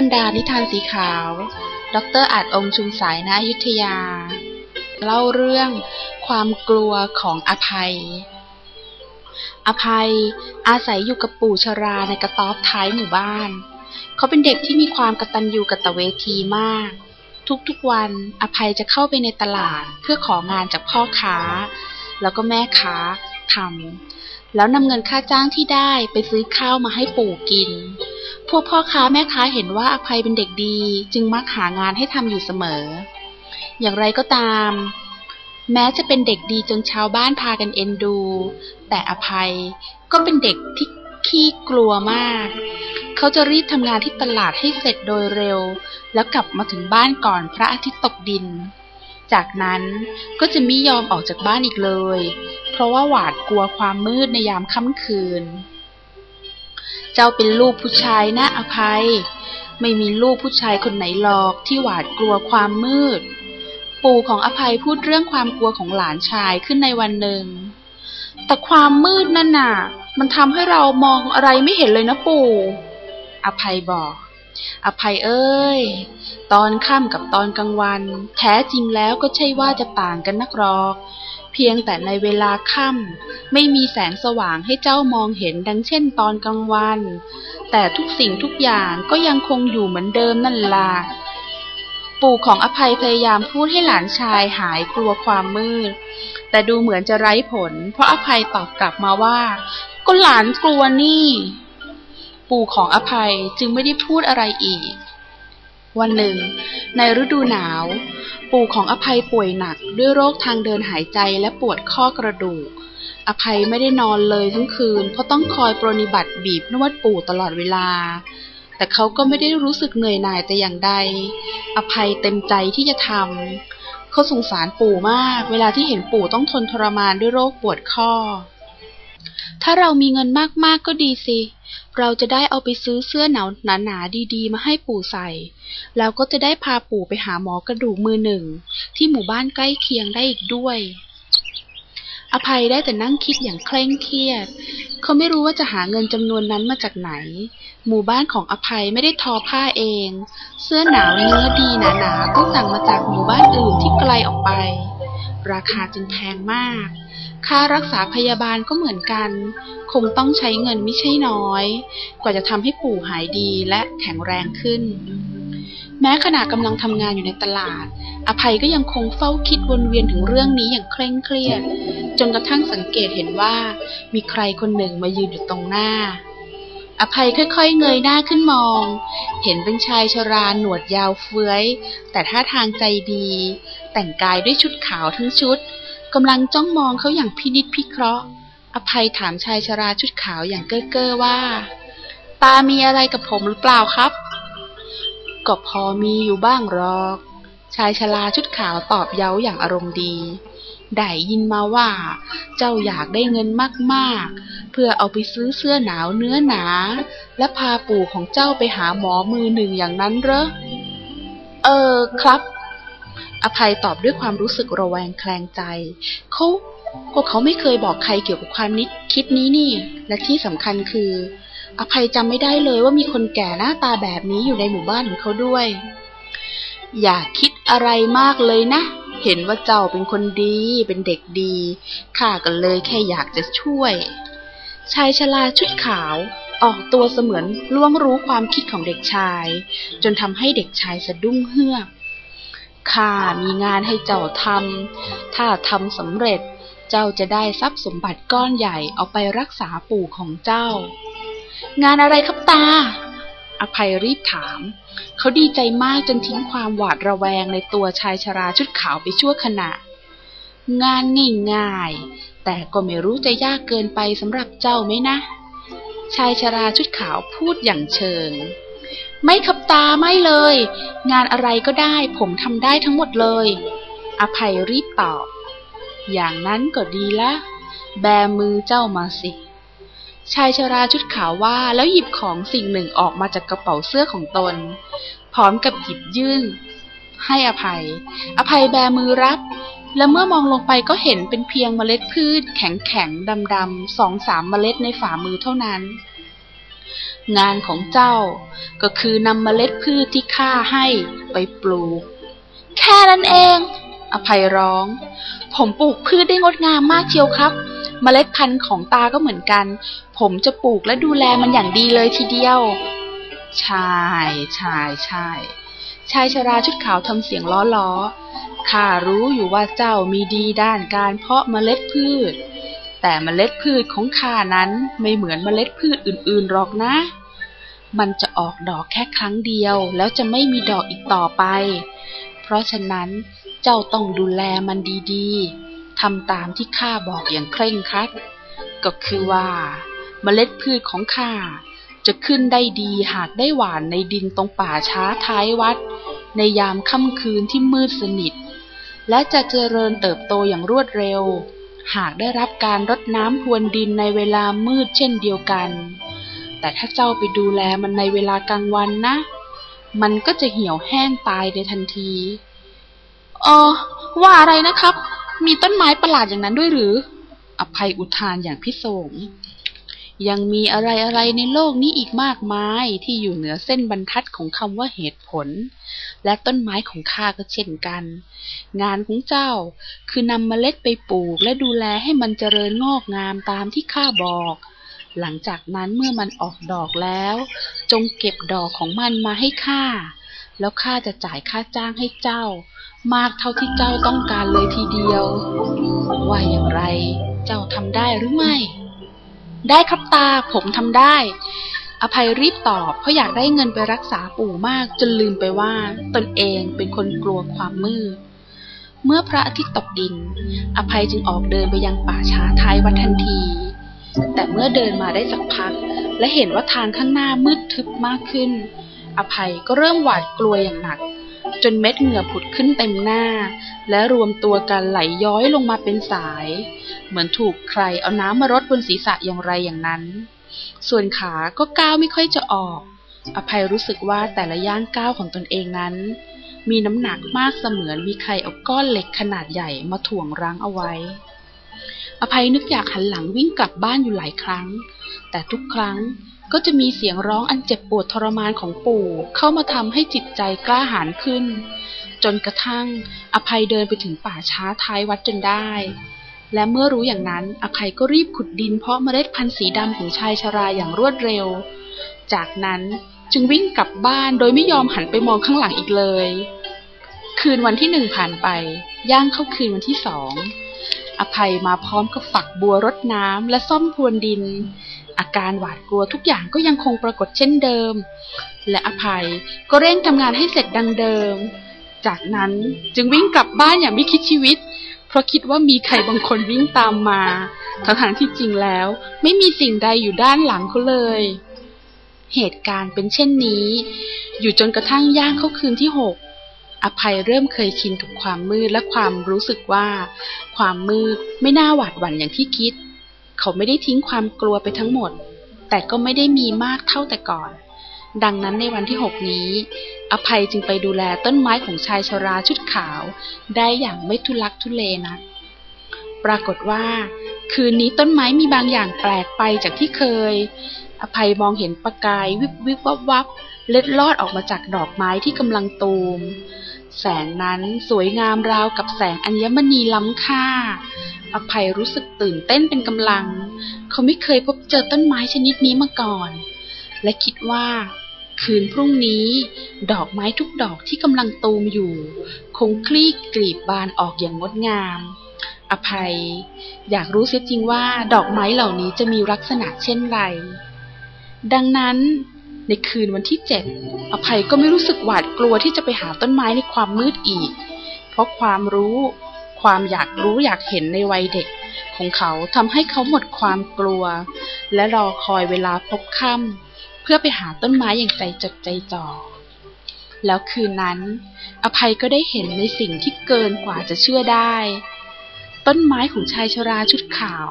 รักบรรดานิทานสีขาว ดรอาจองค์ชุมสายณอยุทธยา เล่าเรื่องความกลัวของอภัย อภัยอาศัยอยู่กับปู่ชราในกระต๊อบท้ายหมู่บ้าน เขาเป็นเด็กที่มีความกระตัญญูกระตะเวทีมาก ทุกๆวันอภัยจะเข้าไปในตลาดเพื่อของานจากพ่อค้า แล้วก็แม่ค้าทำแล้วนำเงินค่าจ้างที่ได้ไปซื้อข้าวมาให้ปู่กิน พวกพ่อค้าแม่ค้าเห็นว่าอภัยเป็นเด็กดี จึงมักหางานให้ทำอยู่เสมอ อย่างไรก็ตาม แม้จะเป็นเด็กดีจนชาวบ้านพากันเอ็นดู แต่อภัยก็เป็นเด็กที่ขี้กลัวมาก เขาจะรีบทำงานที่ตลาดให้เสร็จโดยเร็ว แล้วกลับมาถึงบ้านก่อนพระอาทิตย์ตกดิน จากนั้นก็จะไม่ยอมออกจากบ้านอีกเลย เพราะว่าหวาดกลัวความมืดในยามค่ำคืน เจ้าเป็นลูกผู้ชายนะอภัย ไม่มีลูกผู้ชายคนไหนหรอกที่หวาดกลัวความมืด ปู่ของอภัยพูดเรื่องความกลัวของหลานชายขึ้นในวันหนึ่ง แต่ความมืดนั่นน่ะ มันทำให้เรามองอะไรไม่เห็นเลยนะปู่ อภัยบอก อภัยเอ้ย ตอนค่ำกับตอนกลางวัน แท้จริงแล้วก็ใช่ว่าจะต่างกันนักหรอก เพียงแต่ในเวลาค่ำไม่มีแสงสว่างให้เจ้ามองเห็นดังเช่นตอนกลางวัน แต่ทุกสิ่งทุกอย่างก็ยังคงอยู่เหมือนเดิมนั่นล่ะปู่ของอภัยพยายามพูดให้หลานชายหายกลัวความมืด แต่ดูเหมือนจะไร้ผล เพราะอภัยตอบกลับมาว่า ก็หลานกลัวนี่ ปู่ของอภัยจึงไม่ได้พูดอะไรอีก วันหนึ่ง ในฤดูหนาว ปู่ของอภัยป่วยหนักด้วยโรคทางเดินหายใจและปวดข้อกระดูก อภัยไม่ได้นอนเลยทั้งคืน เพราะต้องคอยปรนนิบัติบีบนวดปู่ตลอดเวลา แต่เขาก็ไม่ได้รู้สึกเหนื่อยหน่ายแต่อย่างใด อภัยเต็มใจที่จะทำเขาสงสารปู่มาก เวลาที่เห็นปู่ต้องทนทรมานด้วยโรคปวดข้อ ถ้าเรามีเงินมากๆก็ดีสิ เราจะได้เอาไปซื้อเสื้อหนาวหนาๆดีๆ มาให้ปู่ใส่ แล้วก็จะได้พาปู่ไปหาหมอกระดูกมือหนึ่ง ที่หมู่บ้านใกล้เคียงได้อีกด้วย อภัยได้แต่นั่งคิดอย่างเคร่งเครียด เขาไม่รู้ว่าจะหาเงินจำนวนนั้นมาจากไหน หมู่บ้านของอภัยไม่ได้ทอผ้าเอง เสื้อหนาวเนื้อดีหนาๆต้องสั่งมาจากหมู่บ้านอื่นที่ไกลออกไป ราคาจึงแพงมาก ค่ารักษาพยาบาลก็เหมือนกัน คงต้องใช้เงินไม่ใช่น้อย กว่าจะทำให้ปู่หายดีและแข็งแรงขึ้น แม้ขณะกำลังทำงานอยู่ในตลาด อภัยก็ยังคงเฝ้าคิดวนเวียนถึงเรื่องนี้อย่างเคร่งเครียด จนกระทั่งสังเกตเห็นว่า มีใครคนหนึ่งมายืนอยู่ตรงหน้า อภัยค่อยๆ เงยหน้าขึ้นมอง เห็นเป็นชายชราหนวดยาวเฟื้อย แต่ท่าทางใจดี แต่งกายด้วยชุดขาวทั้งชุด กำลังจ้องมองเขาอย่างพินิจพิเคราะห์ อภัยถามชายชราชุดขาวอย่างเก้อเก้อว่า ตามีอะไรกับผมหรือเปล่าครับ ก็พอมีอยู่บ้างหรอก ชายชราชุดขาวตอบเย้าอย่างอารมณ์ดี ได้ยินมาว่า เจ้าอยากได้เงินมากๆ เพื่อเอาไปซื้อเสื้อหนาวเนื้อหนา และพาปู่ของเจ้าไปหาหมอมือหนึ่งอย่างนั้นเหรอ เออครับ อภัยตอบด้วยความรู้สึกระแวงแคลงใจ เขาก็เขาไม่เคยบอกใครเกี่ยวกับความนิดคิดนี้นี่ และที่สำคัญคือ อภัยจำไม่ได้เลยว่ามีคนแก่หน้าตาแบบนี้อยู่ในหมู่บ้านของเขาด้วย อย่าคิดอะไรมากเลยนะ เห็นว่าเจ้าเป็นคนดี เป็นเด็กดี ข้าก็เลยแค่อยากจะช่วย ชายชราชุดขาวออกตัวเสมือนล่วงรู้ความคิดของเด็กชาย จนทำให้เด็กชายสะดุ้งเฮือก ข้ามีงานให้เจ้าทำ ถ้าทำสำเร็จ เจ้าจะได้ทรัพย์สมบัติก้อนใหญ่เอาไปรักษาปู่ของเจ้า งานอะไรครับตา อภัยรีบถาม เขาดีใจมากจนทิ้งความหวาดระแวงในตัวชายชราชุดขาวไปชั่วขณะ งานง่ายๆ แต่ก็ไม่รู้จะยากเกินไปสำหรับเจ้าไหมนะ ชายชราชุดขาวพูดอย่างเชิง ไม่ขับ ตาไม่เลย งานอะไรก็ได้ผมทำได้ทั้งหมดเลย อภัยรีบตอบ อย่างนั้นก็ดีละ แบมือเจ้ามาสิ ชายชราชุดขาวว่าแล้วหยิบของสิ่งหนึ่งออกมาจากกระเป๋าเสื้อของตน พร้อมกับหยิบยื่น ให้อภัย อภัยแบมือรับ และเมื่อมองลงไปก็เห็นเป็นเพียงเมล็ดพืช แข็งแข็งดำดำๆสองสามเมล็ดในฝ่ามือเท่านั้น งานของเจ้า ก็คือนำเมล็ดพืชที่ข้าให้ไปปลูก แค่นั้นเอง อภัยร้อง ผมปลูกพืชได้งดงามมากเชียวครับเมล็ดพันธุ์ของตาก็เหมือนกัน ผมจะปลูกและดูแลมันอย่างดีเลยทีเดียวใช่ใช่ใช่ชายชราชุดขาวทำเสียงล้อล้อข้ารู้อยู่ว่าเจ้ามีดีด้านการเพาะเมล็ดพืช แต่เมล็ดพืชของข้านั้นไม่เหมือนเมล็ดพืชอื่นๆหรอกนะ มันจะออกดอกแค่ครั้งเดียว แล้วจะไม่มีดอกอีกต่อไป เพราะฉะนั้นเจ้าต้องดูแลมันดีๆทำตามที่ข้าบอกอย่างเคร่งครัด ก็คือว่า เมล็ดพืชของข้าจะขึ้นได้ดีหากได้หวานในดินตรงป่าช้าท้ายวัด ในยามค่ำคืนที่มืดสนิท และจะเจริญเติบโตอย่างรวดเร็ว หากได้รับการรดน้ำพรวนดินในเวลามืดเช่นเดียวกัน แต่ถ้าเจ้าไปดูแลมันในเวลากลางวันนะ มันก็จะเหี่ยวแห้งตายในทันทีเออว่าอะไรนะครับ มีต้นไม้ประหลาดอย่างนั้นด้วยหรือ อภัยอุทานอย่างพิศงยังมีอะไรอะไรในโลกนี้อีกมากมายที่อยู่เหนือเส้นบรรทัดของคำว่าเหตุผล และต้นไม้ของข้าก็เช่นกัน งานของเจ้าคือนำเมล็ดไปปลูกและดูแลให้มันเจริญงอกงามตามที่ข้าบอก หลังจากนั้นเมื่อมันออกดอกแล้ว จงเก็บดอกของมันมาให้ข้า แล้วข้าจะจ่ายค่าจ้างให้เจ้า มากเท่าที่เจ้าต้องการเลยทีเดียว ว่าอย่างไร เจ้าทำได้หรือไม่ ได้ครับตาผมทำได้ อภัยรีบตอบเพราะอยากได้เงินไปรักษาปู่มากจนลืมไปว่า ตนเองเป็นคนกลัวความมืดเมื่อพระอาทิตย์ตกดิน อภัยจึงออกเดินไปยังป่าช้าท้ายวัดทันที แต่เมื่อเดินมาได้สักพัก และเห็นว่าทางข้างหน้ามืดทึบมากขึ้น อภัยก็เริ่มหวาดกลัวอย่างหนัก จนเม็ดเหงื่อผุดขึ้นเต็มหน้า และรวมตัวกันไหลย้อยลงมาเป็นสาย เหมือนถูกใครเอาน้ำมารดบนศีรษะอย่างไรอย่างนั้น ส่วนขาก็ก้าวไม่ค่อยจะออก อภัยรู้สึกว่าแต่ละย่างก้าวของตนเองนั้น มีน้ำหนักมากเสมือนมีใครเอาก้อนเหล็กขนาดใหญ่มาถ่วงรั้งเอาไว้ อภัยนึกอยากหันหลังวิ่งกลับบ้านอยู่หลายครั้ง แต่ทุกครั้งก็จะมีเสียงร้องอันเจ็บปวดทรมานของปู่เข้ามาทำให้จิตใจกล้าหาญขึ้น จนกระทั่งอภัยเดินไปถึงป่าช้าท้ายวัดจนได้ และเมื่อรู้อย่างนั้นอภัยก็รีบขุดดินเพาะเมล็ดพันธุ์สีดำของชายชราอย่างรวดเร็ว จากนั้นจึงวิ่งกลับบ้านโดยไม่ยอมหันไปมองข้างหลังอีกเลย คืนวันที่หนึ่งผ่านไป ย่างเข้าคืนวันที่สอง อภัยมาพร้อมกับฝักบัวรดน้ำและซ่อมพรวนดิน อาการหวาดกลัวทุกอย่างก็ยังคงปรากฏเช่นเดิม และอภัยก็เร่งทำงานให้เสร็จดังเดิม จากนั้นจึงวิ่งกลับบ้านอย่างไม่คิดชีวิต เพราะคิดว่ามีใครบางคนวิ่งตามมาทั้งๆที่จริงแล้ว ไม่มีสิ่งใดอยู่ด้านหลังเขาเลย เหตุการณ์เป็นเช่นนี้ อยู่จนกระทั่งย่างเข้าคืนที่หก อภัยเริ่มเคยชินกับความมืดและความรู้สึกว่า ความมืดไม่น่าหวาดหวั่นอย่างที่คิด เขาไม่ได้ทิ้งความกลัวไปทั้งหมด แต่ก็ไม่ได้มีมากเท่าแต่ก่อน ดังนั้นในวันที่หกนี้ อภัยจึงไปดูแลต้นไม้ของชายชราชุดขาว ได้อย่างไม่ทุลักทุเลนัก ปรากฏว่า คืนนี้ต้นไม้มีบางอย่างแปลกไปจากที่เคย อภัยมองเห็นประกายวิบวิบวับวับเล็ดลอดออกมาจากดอกไม้ที่กำลังตูม แสงนั้นสวยงามราวกับแสงอัญมณีล้ำค่า อภัยรู้สึกตื่นเต้นเป็นกำลัง เขาไม่เคยพบเจอต้นไม้ชนิดนี้มาก่อน และคิดว่า คืนพรุ่งนี้ ดอกไม้ทุกดอกที่กำลังตูมอยู่ คงคลี่กลีบบานออกอย่างงดงาม อภัย อยากรู้เสียจริงว่าดอกไม้เหล่านี้จะมีลักษณะเช่นไร ดังนั้น ในคืนวันที่เจ็ดอภัยก็ไม่รู้สึกหวาดกลัวที่จะไปหาต้นไม้ในความมืดอีก เพราะความรู้ ความอยากรู้อยากเห็นในวัยเด็ก ของเขาทำให้เขาหมดความกลัว และรอคอยเวลาพบค่ำเพื่อไปหาต้นไม้อย่างใจจดใจจ่อแล้วคืนนั้น อภัยก็ได้เห็นในสิ่งที่เกินกว่าจะเชื่อได้ ต้นไม้ของชายชราชุดขาว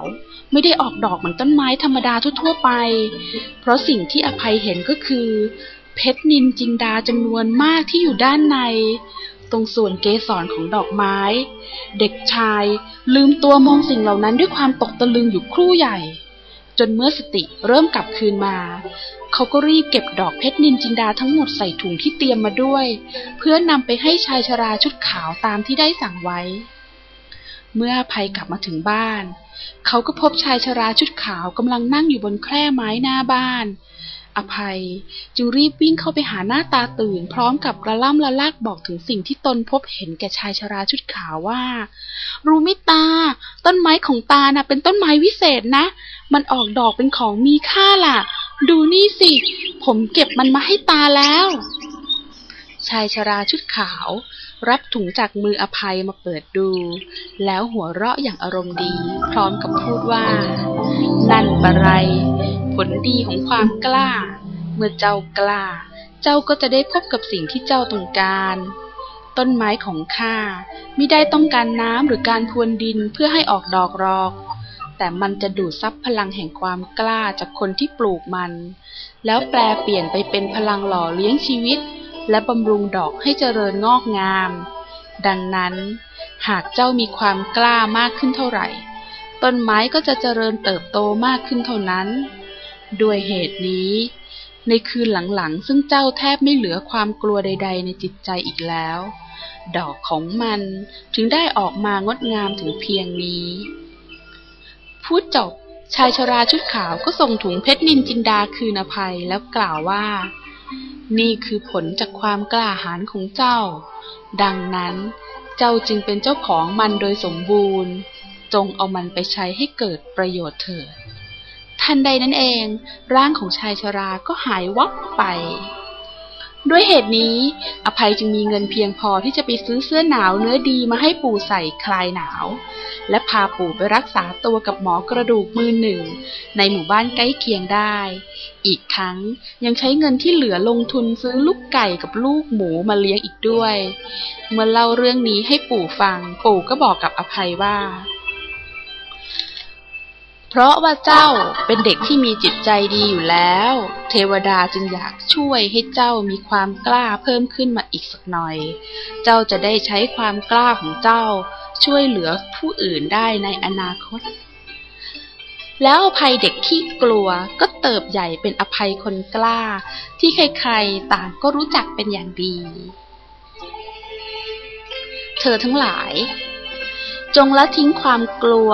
ไม่ได้ออกดอกเหมือนต้นไม้ธรรมดาทั่วๆไป เพราะสิ่งที่อภัยเห็นก็คือ เพชรนินจินดาจำนวนมากที่อยู่ด้านใน ตรงส่วนเกสรของดอกไม้ เด็กชายลืมตัวมองสิ่งเหล่านั้นด้วยความตกตะลึงอยู่ครู่ใหญ่ จนเมื่อสติเริ่มกลับคืนมา เขาก็รีบเก็บดอกเพชรนินจินดาทั้งหมดใส่ถุงที่เตรียมมาด้วย เพื่อนำไปให้ชายชราชุดขาวตามที่ได้สั่งไว้ เมื่อภัยกลับมาถึงบ้าน เขาก็พบชายชราชุดขาวกำลังนั่งอยู่บนแคร่ไม้หน้าบ้าน อภัยจึงรีบวิ่งเข้าไปหาหน้าตาตื่น พร้อมกับกระล่ำละลากบอกถึงสิ่งที่ตนพบเห็นแก่ชายชราชุดขาวว่า รู้มิตา ต้นไม้ของตาน่ะเป็นต้นไม้วิเศษนะ มันออกดอกเป็นของมีค่าล่ะ ดูนี่สิ ผมเก็บมันมาให้ตาแล้ว ชายชราชุดขาว รับถุงจากมืออภัยมาเปิดดู แล้วหัวเราะอย่างอารมณ์ดี พร้อมกับพูดว่า นั่นปะไร ผลดีของความกล้า เมื่อเจ้ากล้า เจ้าก็จะได้พบกับสิ่งที่เจ้าต้องการ ต้นไม้ของข้าไม่ได้ต้องการน้ำหรือการพรวนดินเพื่อให้ออกดอกรอก แต่มันจะดูดซับพลังแห่งความกล้าจากคนที่ปลูกมัน แล้วแปลเปลี่ยนไปเป็นพลังหล่อเลี้ยงชีวิต และบำรุงดอกให้เจริญงอกงาม ดังนั้น หากเจ้ามีความกล้ามากขึ้นเท่าไหร่ ต้นไม้ก็จะเจริญเติบโตมากขึ้นเท่านั้น ด้วยเหตุนี้ ในคืนหลังๆ ซึ่งเจ้าแทบไม่เหลือความกลัวใด ๆ ในจิตใจอีกแล้ว ดอกของมันถึงได้ออกมางดงามถึงเพียงนี้ พูดจบชายชราชุดขาวก็ส่งถุงเพชรนินจินดาคืนอภัยแล้วกล่าวว่า นี่คือผลจากความกล้าหาญของเจ้า ดังนั้นเจ้าจึงเป็นเจ้าของมันโดยสมบูรณ์ จงเอามันไปใช้ให้เกิดประโยชน์เถิดทันใดนั้นเอง ร่างของชายชราก็หายวับไป ด้วยเหตุนี้ อภัยจึงมีเงินเพียงพอที่จะไปซื้อเสื้อหนาวเนื้อดีมาให้ปู่ใส่คลายหนาว และพาปู่ไปรักษาตัวกับหมอกระดูกมือหนึ่ง ในหมู่บ้านใกล้เคียงได้ อีกทั้งยังใช้เงินที่เหลือลงทุนซื้อลูกไก่กับลูกหมูมาเลี้ยงอีกด้วย เมื่อเล่าเรื่องนี้ให้ปู่ฟัง ปู่ก็บอกกับอภัยว่า เพราะว่าเจ้าเป็นเด็กที่มีจิตใจดีอยู่แล้ว เทวดาจึงอยากช่วยให้เจ้ามีความกล้าเพิ่มขึ้นมาอีกสักหน่อย เจ้าจะได้ใช้ความกล้าของเจ้า ช่วยเหลือผู้อื่นได้ในอนาคต แล้วอภัยเด็กที่กลัวก็เติบใหญ่เป็นอภัยคนกล้า ที่ใครๆต่างก็รู้จักเป็นอย่างดี เธอทั้งหลาย จงละทิ้งความกลัว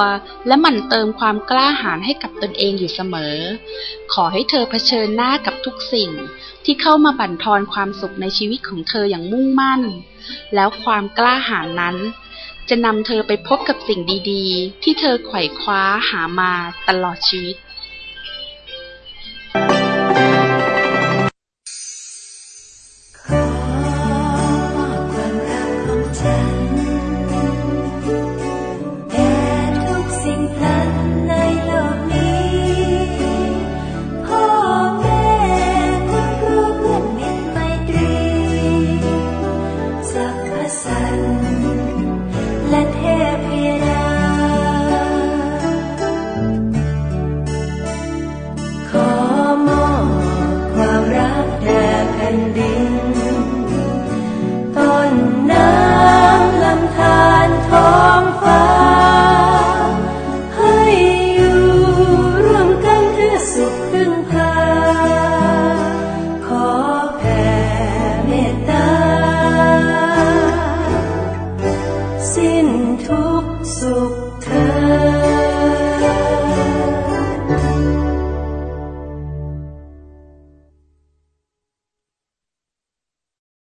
และหมั่นเติมความกล้าหาญให้กับตนเองอยู่เสมอ ขอให้เธอเผชิญหน้ากับทุกสิ่งที่เข้ามาบั่นทอนความสุขในชีวิตของเธออย่างมุ่งมั่น แล้วความกล้าหาญนั้น จะนำเธอไปพบกับสิ่งดีๆ ที่เธอไขว่คว้าหามาตลอดชีวิต